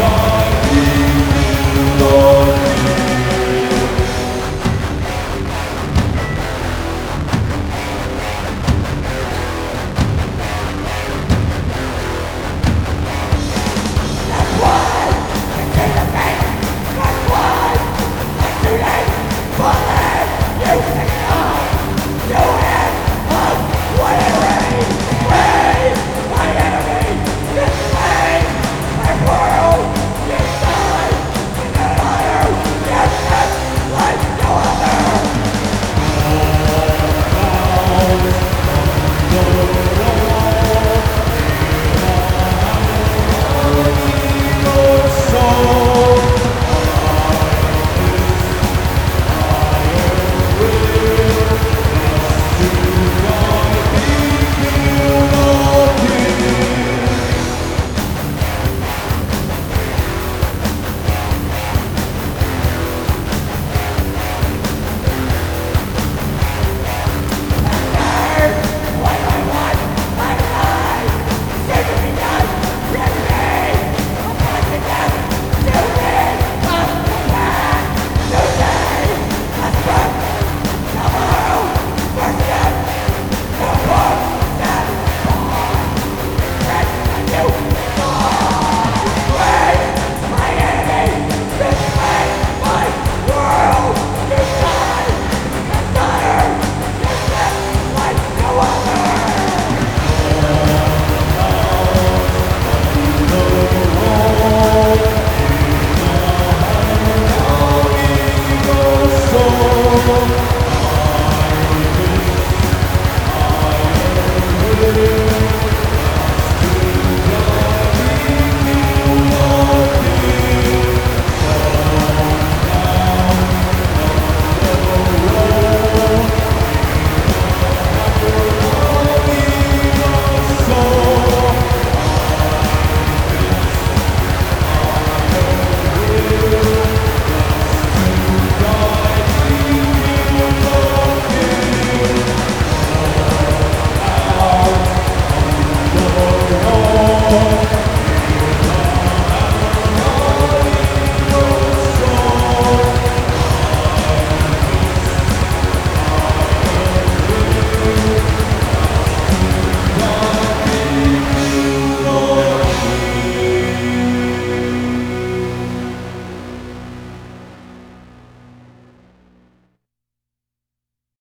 God.